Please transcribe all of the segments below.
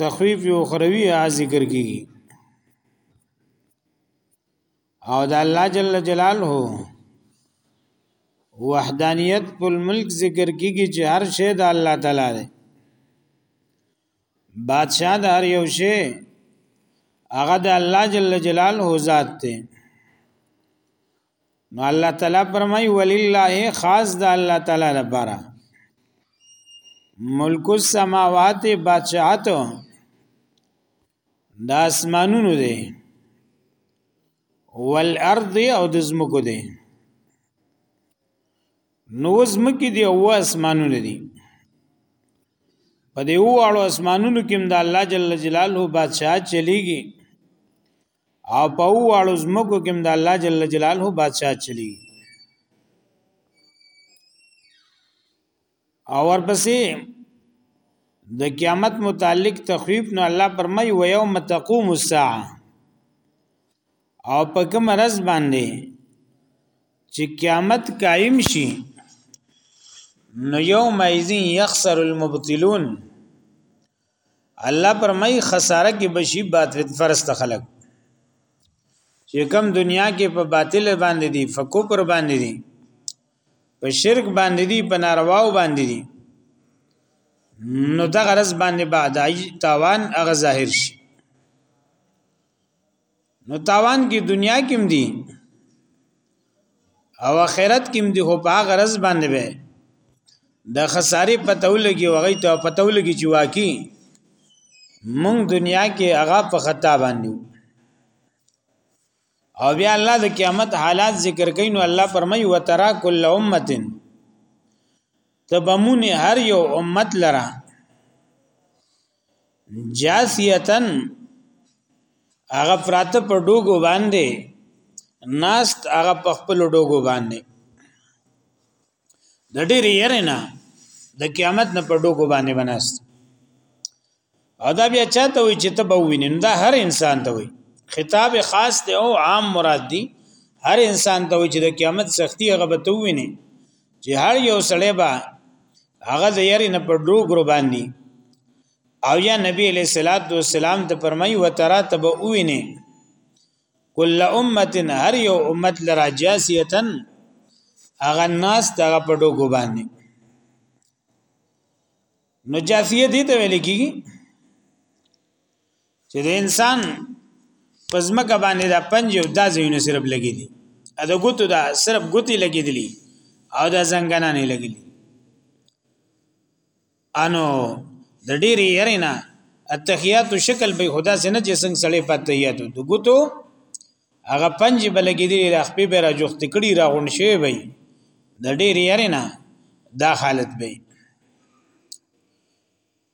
تخویف یو خروی ا ذکر کیږي او د الله جل جلاله وحدانیت په ملک ذکر کیږي چې هر شی د الله تعالی دی بادشاہ د هر یو شی هغه د الله جل جلاله ذات دی نو الله تعالی فرمای ولله خاص د الله تعالی لپاره ملک السماوات بادشاہت د اسمانونو دی والارض او د زمکو دی نو زمکی دی او اسمانونه دی په دې وړو اسمانونو کې د الله جل جلاله بادشاہ چلیږي او په واړو زمکو کې د الله جل جلاله بادشاہ چلی او ورپسې د قیامت متعلق تخویف نو الله پرمای و یوم تقوم الساعه او په کوم رز باندې چې قیامت قائم شي نو یوم ایزین یخسر المبتلون الله پرمای خساره کې بشي باطل فرست خلق چې کم دنیا کې په باطل باندې دي فکوپر باندې دي په شرک باندې دي په نارواو باندې دي نو دا غرض باندې بعد تاوان هغه ظاهر شي نو تاوان کې دنیا کې هم دي او آخرت کې هم دي خو په هغه رز باندې به د خسارې پتول کې وغي ته پتول کې چې واقعي مونږ دنیا کې هغه په خطا باندې او بیا الله د قیامت حالات ذکر کین نو الله فرمای و ترا کل امه تبمون هر یو امت لرا جاسیتن هغه پراته په ډوګو باندې ناست هغه په خپل ډوګو باندې د ډېر یې نه د قیامت نه په ډوګو باندې بناست او دا بیا چاته وي چې ته به وینې دا هر انسان ته وي خطاب خاص دی او عام مراد دی هر انسان ته وي چې د قیامت سختی هغه به ته وینې چې هر یو سړی به هغه د یری نه پر دوه ګرو باندې او یا نبی علیہ الصلات والسلام ته فرمای و ترا تب اوینه کل امه هر یو امت لرا جاسیتن هغه ناس دغه په دوه ګرو باندې نو جاسیه دي ته ویل کیږي چې د انسان پزمکه باندې دا پنج او دا زینو صرف لګی دي ا د ګوتو دا صرف ګوتی لګی دي او دا زنګنا نه لګی دي انو د ډیری یرینا التحیات شکل به خدا سره نه چې څنګه سړی پاتیات د ګوتو هغه پنج بلګی دي د خپې به را جوخت کړي را غون شي وي د ډیری یرینا دا حالت به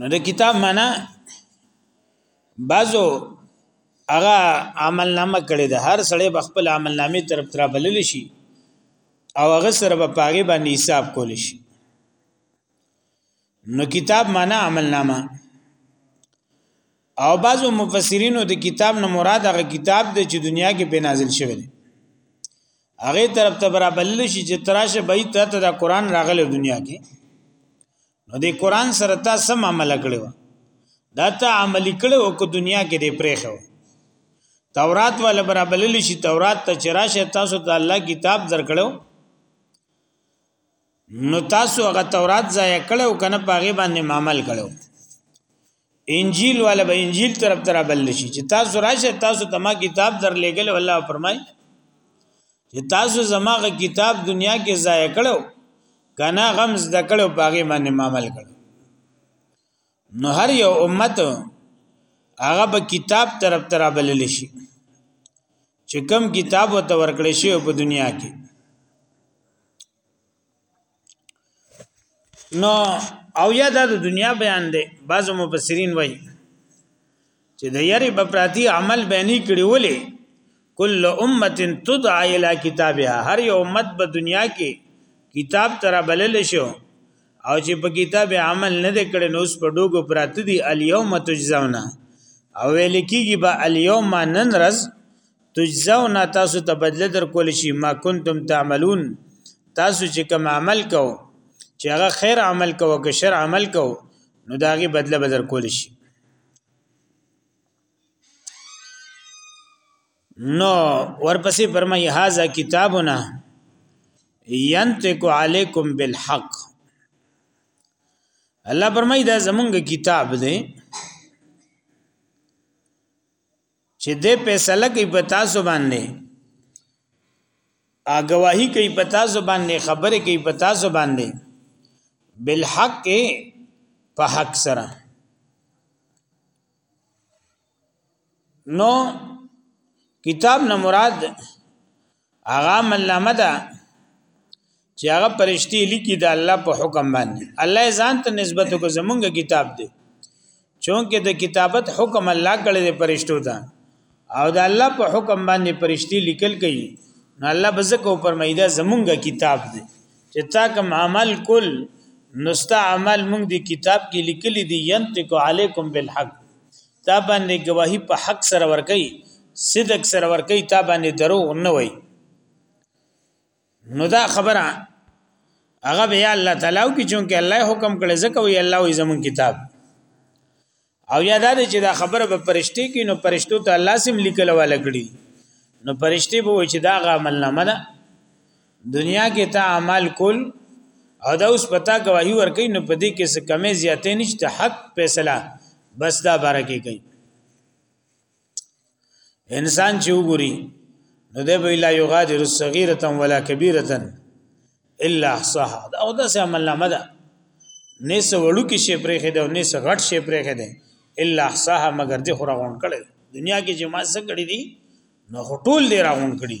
نو د کتاب معنا بعضو هغه عمل نامه کړی ده هر سړی به خپل عمل نامه طرف تر بلل شي او هغه سره به پاغي باندې حساب کول شي نو کتاب معنا عمل نامه او بعضو مفسرینو د کتاب نه مراد هغه کتاب دی چې دنیا کې په نازل شوی دی هغه طرف ته برابر شي چې تراشه به ته د قران راغله دنیا کې نو د قران سره تا سم عمل کړو دا ته عمل کړو کو دنیا کې دې پرېخو تورات ولا برابلل شي تورات ته چرشه تاسو ته الله کتاب درکړو نو تاسو هغه تورات ځای کړو کنه پاغه باندې عمل کړو انجیل والا به انجیل طرف تر بل شي چې تاسو راشه تاسو ته ما کتاب در لګل الله فرمای چې تاسو زماغه کتاب دنیا کې ضایع کړو کنا غم زده کړو باغې باندې عمل کړو نو هر یو امت هغه به کتاب طرف تر بل شي چې کم کتاب وته ورکړې شي په دنیا کې نو او یا د دنیا بیان دی بعض مفسرین وایي چې د یری په پراتی عمل بینی کړي ولې کل امه تدعى الى کتابها هر یو امت په دنیا کې کتاب تر بلل شو او چې په کتاب عمل نه کړي نو اوس په ډوګو پراتی دی الیوم تجزاونا او ویل کیږي با الیوم نن رز تجزون تاسو ته بدله در کول شي ما کنتم تعملون تاسو چې کوم عمل کو چې هغه خیر عمل کو او که شر عمل کو نو داغه بدله به در کول شي نو ورپسې فرمایي هاذا کتابنا ينطق عليكم بالحق الله فرمایي دا زمونږ کتاب دی چې دې فیصله کوي په تاسو باندې اګواهی کوي په تاسو باندې خبره کوي په تاسو باندې بالحق په حق سره نو کتاب نه مراد هغه ملامه ده چې هغه پرشتي لیکي د الله په حکم باندې الله ځان ته نسبت کو زمونږ کتاب دی چونکه د کتابت حکم الله کړی د پرشتو ته او د الله په حکم باندې پرشتي لیکل کوي نو الله بزکه او پرمایدا زمونږ کتاب دی چې تا کوم عمل کول نستا عمل مونږ دی کتاب کې لیکلي دي ينتق علیکم بالحق تا باندې گواهی په حق سره ورکي صدق سره ورکي تا باندې دروغ نه وای نو دا خبره هغه بیا الله تعالی او کی چونکه الله حکم کړي ځکه وی الله وی زمون کتاب او یاد ده چې دا خبره به پرشتي کې نو پرشتو ته الله سم لیکل ولا کړی نو پرشتي به چې دا غامل نه مده دنیا کې تا عمل کول او دا اوس پتا گواہی ورکې نو په دې کې څه کمې زیاتې نشته حق فیصله بس دا باره کې کوي انسان چې وګوري نو دی به لا یغادر صغیره ولا کبیره الا احصاها دا او دا سه عمل نامه ده نه سه وړو کې شی پرې خده نه سه غټ شی پرې خده الا احصاها مگر دې خورغون کړي دنیا کې چې ما څه کړی دي نو ټول دې راغون کړي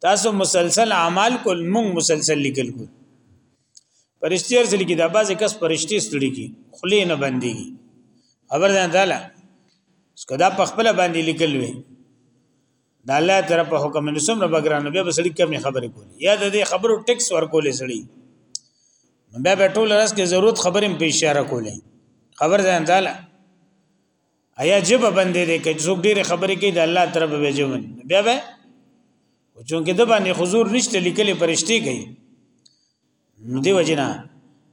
تاسو مسلسل اعمال کول مونږ مسلسل لیکل کو پرشتي ارزل کی دا باز کس پرشتي ستړي کی خلی نه باندې خبر ده تعالی سکدا په خپل باندې لیکل وي دا الله تر په حکم نو سم رب ګران بیا بسړي کمی خبرې کول یا د دې خبرو ټیکس ورکولې سړي بیا به ټول راس کې ضرورت خبرې په اشاره کولې خبر ده تعالی ایا جب باندې دې کې څوک ډېر خبرې کوي د الله طرف به جب بیا به او چونکه د باندې حضور نشته لیکلې پرشتي کوي نو دی وجنا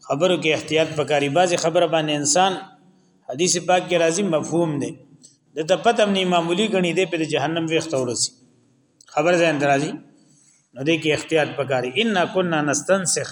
خبرو کې احتیاط پکاري بعضي خبره باندې انسان حدیث پاک کې راځي مفهوم دی د ته پته مني معمولی غني دی په جهنم ویخته ورسي خبر ځان درازي نو دې کې احتیاط پکاري ان كنا نستنسخ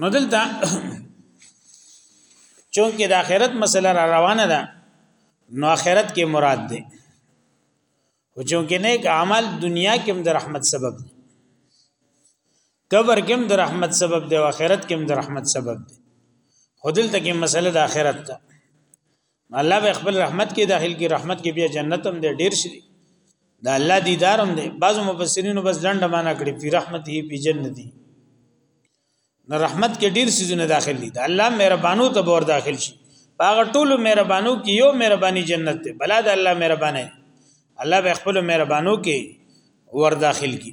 نو دلته چونکه د آخرت مسله را روانه ده نو آخرت کې مراد ده او چونکه نیک عمل دنیا کې هم د رحمت سبب ده قبر کې هم د رحمت سبب ده او آخرت کې هم د رحمت سبب ده خودلته کې مسله د آخرت ده الله به خپل رحمت کې داخل کې رحمت کې بیا جنت هم دی ډیر شي دا الله دیدار هم دی بعضو مفسرینو بس لنډه معنا کړي په رحمت هی په جنت دی نو رحمت کې ډیر سيزونه داخل دي الله مهربانو ته بور داخل شي هغه ټول مهربانو کې یو مهرباني جنت ته بلا د الله مهربانه الله به خپل مهربانو کې ور داخل کی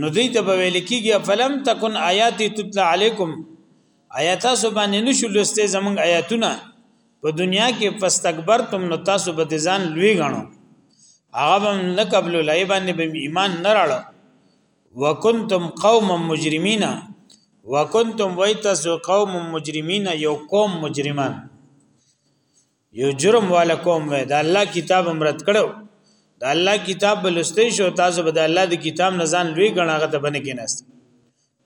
نو دوی ته به ویل کیږي فلم تکن آیات تتلى علیکم آیات سبحان نشو لسته زمون آیاتونه په دنیا کې فاستكبرتم نو تاسو به ځان لوی غنو هغه هم نه قبل لای باندې به ایمان نه راړو وکنتم قوم مجرمین وکنتم ویتسو قوم مجرمین یو قوم مجرمان یو جرم والا قوم وې د الله کتاب امرت کړو د الله کتاب بلستې شو تاسو به د الله د کتاب نزان لوی غناغه ته بنه کې نست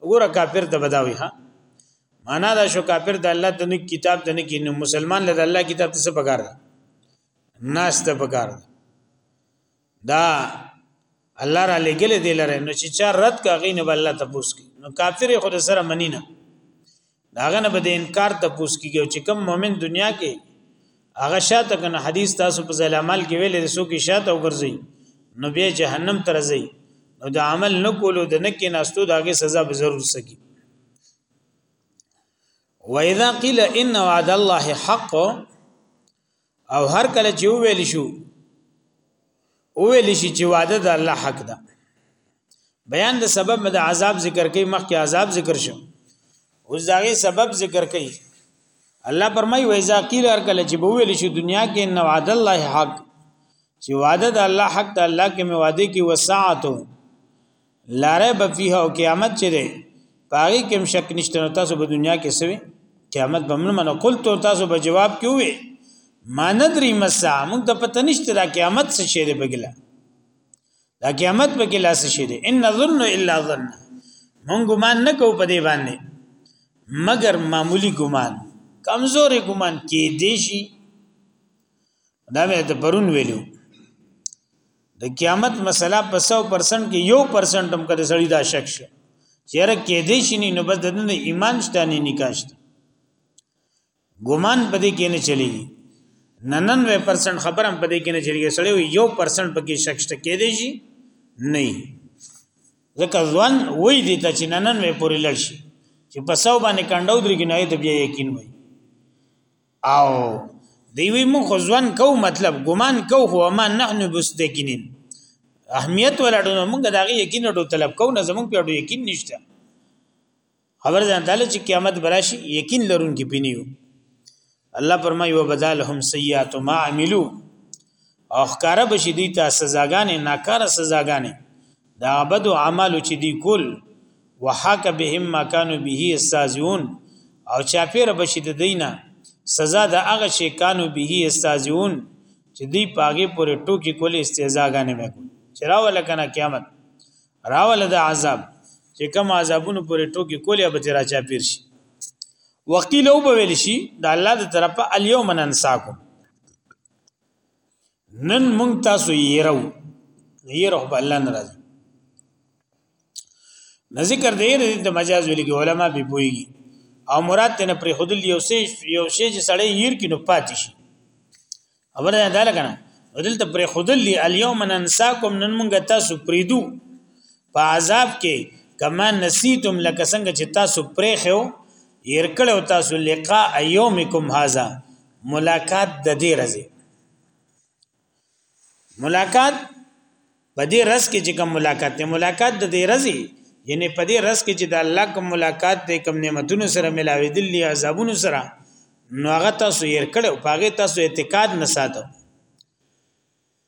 وګوره کافر ته بداوي ها معنا دا شو کافر د الله د کتاب د نه کې نو مسلمان له الله کتاب څخه پکار دی ناس ته پکار دی دا الله را لګل دی لره نو چې چا رد کا غینه بل الله تپوس کی نو کافر خود سره منی نه داغه نه بده انکار تپوس کیږي چې کم مؤمن دنیا کې هغه شاته کنه حدیث تاسو په ځل عمل کې ویل رسو کې شاته وګرځي نو بیا جهنم ته راځي نو د عمل نه کولو د نه کې ناستو داغه سزا به ضرور سکی واذا قيل ان وعد الله حق او هر کله چې ویل شو ویل شي چې وعده د الله حق ده بیان د سبب د عذاب ذکر کوي مخکې عذاب ذکر شو اوس داغه سبب ذکر کوي الله فرمایي وایذا قیل هر کله چې ویل شي دنیا کې ان وعد الله حق چې وعده د الله حق د الله کې می وعده کې وساعتو لاره به فيه او قیامت چې ده پاغي کې شک نشته نو تاسو په دنیا کې سوي قیامت به موږ منو قلت تاسو به جواب کې وي ما ندري مسا موږ ته پته نشته دا قیامت څه شي دی بګلا دا قیامت به کې لاس شي دی ان ظن الا ظن موږ ګمان نه کوو په دې باندې مگر معمولی ګمان کمزوري ګمان کې دی شي دا مې د پرون ویلو د قیامت مسله په 100% کې یو پرسنټ هم کړي سړی دا شک شو چیرې کې دې شنی نو بس د ایمان شته نه نکاشت ګمان پدې کې نه چلی 99% خبرم پدې کې نه چلی سړی یو پرسنټ پکې شک شته کې دې شي نه ځکه ځوان وای دي ته چې ننن وې پورې لړ شي چې په سو باندې کندو درې کې نه ته بیا یقین وای او دی وی مونږ خو ځوان کو مطلب ګمان کو خو ما نحن بسدکینین اهمیت ولرو مونږ دا غي یقین ډو طلب کو نه زمونږ په ډو یقین نشته خبر ځان تعالی چې قیامت براشي یقین لرونکي پینیو الله فرمایي وبدالهم سیئات ما عملو او ښکارا بشي دوی ته سزاګانې ناکاره سزاګانې دا بد عمل چې دی کول وحاک بهم ما كانوا به استاذون او چاپیر بشي د دینه سزا د هغه شي کانو به استاذون چې دی پاګه پورې ټوکی کول استهزاګانې وکړي چې راول کنه قیامت راول د عذاب چې کوم عذابونو پورې ټوکی کول یا به تیرا چاپیر شي وقیل او به ویل شي د الله د طرفه الیوم ننساکم نن مونږ تاسو یې راو یې رب الله ناراض نه ذکر دی د مجاز ویل کې علما به پويږي او مراد ته نه پر خودل یو شی یو شی چې سړی یې کې نو پاتې شي اوبره دا لګنه دلته پر خودل دی الیوم ننساکم نن مونږ تاسو پریدو په عذاب کې کما نسیتم لکه څنګه چې تاسو پرې خو ير کړو تاسو لقاء یومکم هاذا ملاقات د دې رزي ملاقات په دې رز کې چې کوم ملاقات دی ملاقات د دې رزي یعنی په دې رز کې چې د الله کوم ملاقات دی کوم نعمتونو سره ملاوي دي عذابونو سره نو هغه تاسو یې کړو پاګه تاسو اعتقاد نه ساتو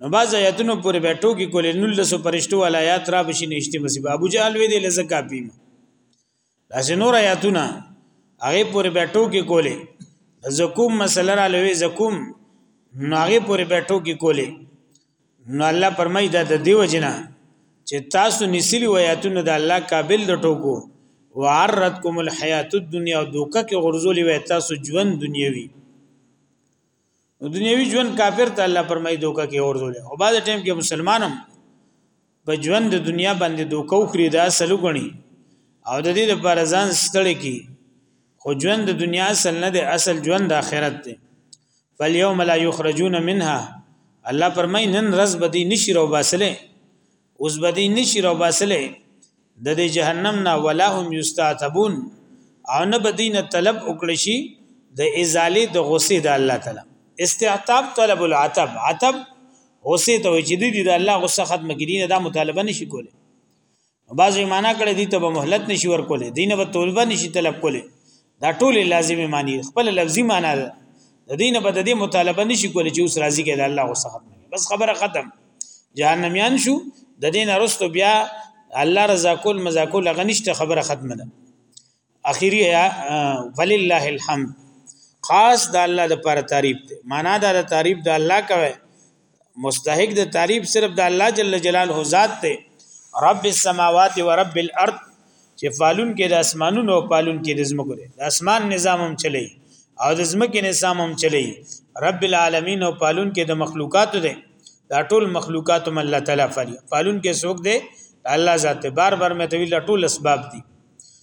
نو باز آیاتونو پورې به ټوکی کولې نل د سو پرشتو ولا آیات را بشي نشته مسی ابو جهل وی دی لزه کاپی ما داسې نور آیاتونه هغه پورې به ټوکی کولې زکوم مسله را لوي زکوم نو هغه پورې به ټوکی کولې نو الله پرمای دا د دیو جنا چې تاسو نسلی آیاتونو د الله قابل د ټوکو وعرتکم الحیات الدنیا دوکه کې غرزولې وای تاسو ژوند دنیوي نو دنیوي ژوند کافر ته الله فرمایي دوکه کې اور دولې او بعد ټیم کې مسلمانم په ژوند د دنیا باندې دوکه وکړي دا سلو غني او د دې لپاره ځان ستړي کی خو ژوند د دنیا اصل نه دی اصل ژوند د آخرت دی فاليوم لا يخرجون منها الله فرمای نن رز بدی نشي رو باسله اوس بدی نشي رو باسلې د دې جهنم نه ولا هم یستعتبون او نه بدینه طلب وکړي شي د ازاله د غصې د الله تعالی استعتاب طلب العتب عتب غصې ته وي چې دې د الله غصه ختم کړي نه دا مطالبه نشي کولی بعضې معنا کړي دي ته به مهلت نشي ورکولې دینه به طلبه نشي طلب کولې دا ټول لازمي معنی خپل لفظي معنی ده د دین په د دې مطالبه نشي کولای چې اوس راضي کړي الله غو ختم بس خبره ختم جهنميان شو د دین ارستو بیا الله رضا کول مزا کول غنښت خبره ختمه ده اخیری ولله الحمد خاص د الله د پر تعریف ده معنا دا د تعریف د الله کوي مستحق د تعریف صرف د الله جل جلاله ذات ته رب السماوات و رب الارض چې فالون کې د اسمانونو او پالون کې د زمکو دی د اسمان نظام هم چلی او د زمکې نظام هم چلی رب العالمین او پالون کې د مخلوقات دی دا ټول مخلوقات هم الله تعالی فالون کې څوک دی الله ذات بار بار مې تویل ټول اسباب دي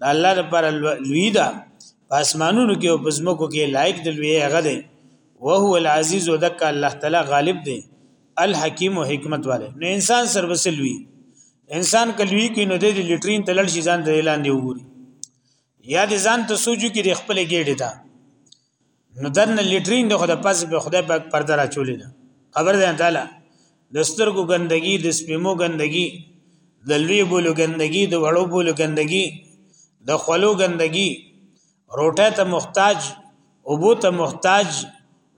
د الله لپاره لوی ده په اسمانونو کې او په زمکو کې لایق د لوی هغه دی او هو العزیز ودک الله تعالی غالب دی الحکیم او حکمت والے نو انسان سر وسلوي انسان کلوي کې نو د لیټرین تلل شي ځان د اعلان دی وګوري یا د ځان ته سوچو کې د خپل ګډه ده نو دن لیټرین د خدای پس به خدای پاک پرده را چولې ده خبر ده تعالی د سترګو ګندګي د سپمو ګندګي د لوی بولو ګندګي د وړو بولو ګندګي د خلو ګندګي روټه ته محتاج اوبو ته محتاج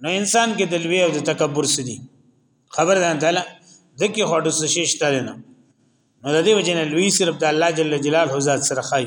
نو انسان کې د لوی او د تکبر سدي خبر ده تعالی دکی هډو سشیش تل نه نو د دې وجنه لوی صرف د الله جل جلاله ذات سره خای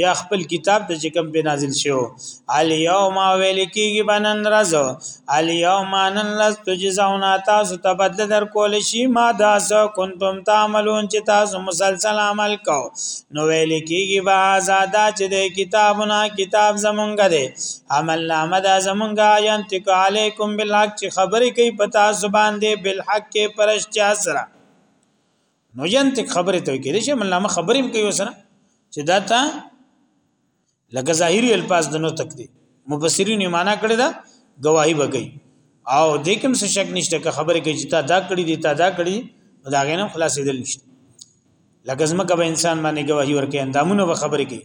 یا خپل کتاب ته چې کوم په نازل شو الیوم ویل کیږي بنن راز الیوم انن لز تجزاون تاسو ته بدل در کول شي ما دا سو کنتم تعملون چې تاسو مسلسل عمل کو نو ویل کیږي با آزاد چې د کتابونه کتاب زمونږ دی عمل نامه دا زمونږ ینتق علیکم بالحق چې خبرې کوي پتا زبان دی بالحق کې پرشتیا سره نو ینتق خبره ته کې دي چې ملنامه خبرې کوي وسره چې دا تا لکه ظاهري الفاظ د نو تک دي مفسرین معنا کړی دا گواہی وکي او د کوم څه شک نشته که خبره کوي چې تا دا کړی دي تا دا کړی دا غینم خلاصې دل نشته لکه زما کبه انسان باندې گواہی ورکې اندامونه به خبره کوي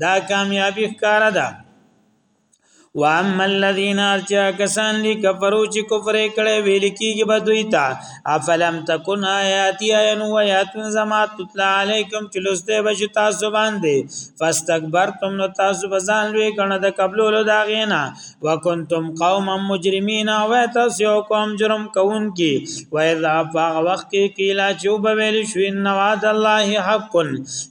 دا کامیابی ښکار ده واما الذين ارجا کسان دي کفرو چې کفر کړي ویل کیږي به دوی ته افلم تکون آیاتی عین و آیاتن زما تطلع علیکم چې لسته بش تاسو باندې فاستكبرتم نو تاسو بزان لوی کنه د قبلولو دا غینا وکنتم قوما مجرمین او تاسو قوم جرم کوون کی و اذا فاغ وقت کی کیلا چوب ویل شو ان وعد الله حق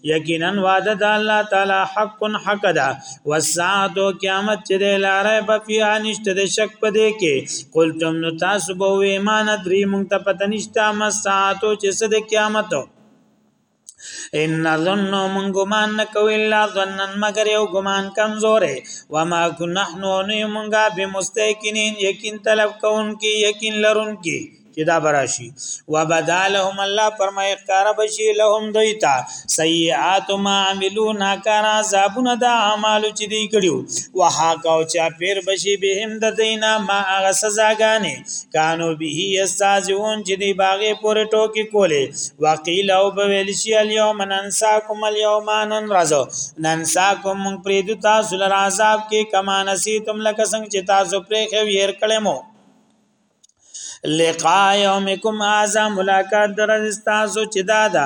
یقینا وعد الله تعالی حق حق ده والساعه قیامت چې لاره په فیا نشته د شک پدې کې قلتم نو تاسو به ایمان درې مونږ ته پته نشته مساعتو چې صد قیامت ان ظن من ګمان نکو الا ظنن مگر یو ګمان کمزورې و ما نحنو نه مونږه به مستقینین یقین طلب کون کی یقین لرون کی چې دا براشي وبدالهم الله فرمای اختار بشي لهم دیتا سیئات ما عملو ناکارا زابونه دا اعمال چې دی کړیو وحاکاو چا پیر بشي بهم د دینا ما هغه سزاګانې کانو به یستازون چې دی باغې پورې ټوکی کولې وقیل او به ویل شي الیوم ننساکم الیوم نن راځو ننساکم مونږ پرې د تاسو لر عذاب کې کما نسیتم لکه څنګه چې تاسو پرې خو یې کړې مو لقاء یومکم هذا ملاقات درز تاسو چې دادا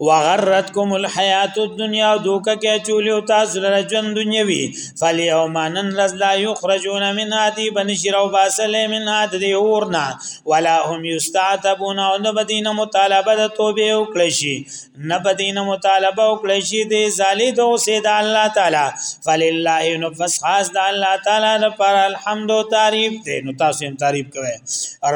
وغرتکم الحیات الدنیا دوکه کې چولیو تاسو لره ژوند دنیوي فالیوم نن رز لا یخرجون من هذه بنشر او باسل من هذه اورنا ولا هم یستعتبون او نه بدین مطالبه د توبه او کلشي نه بدین مطالبه او کلشي د زالید او سید الله تعالی فلله نفس خاص د الله تعالی لپاره الحمد او تعریف دی نو تاسو هم تعریف کوئ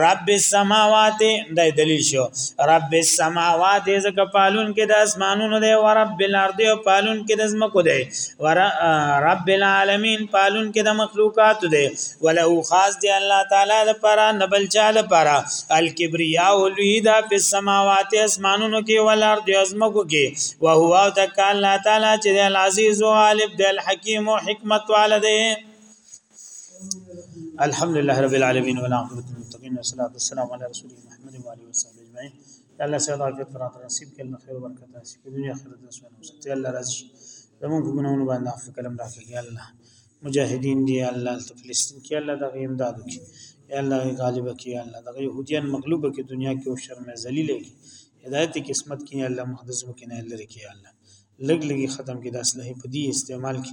رب السماوات د دلیل شو رب السماوات زک پالون کې د اسمانونو دی او رب الارض او پالون کې د زمکو دی ور رب العالمین پالون کې د مخلوقات دی ولو خاص دی الله تعالی د پرا نبل چا د پرا الکبریا او لوی دا په سماوات اسمانونو کې ول ارض او زمکو کې او هو او تک الله تعالی چې العزیز او غالب دی الحکیم او حکمت والده الحمد لله رب العالمين والعاقبة للمتقين والصلاة والسلام على رسول محمد وعلى آله وصحبه أجمعين الله سيادة عافيت قرآن نصيب كلمة خير وبركة نصيب الدنيا خير الدنيا وسعادة الله رازي زمون کو گناہوں باندې معاف کلم راکړي یا الله مجاهدین دی یا الله فلسطین کې الله دغه امداد وکړي یا الله غالب کې یا الله دغه يهوديان مغلوب کې دنیا کې او شرم ذلیل کې هدایت قسمت کې یا الله مقدس وکړي نه لري کې یا الله لګ لګي ختم کې د اصله په دې استعمال کې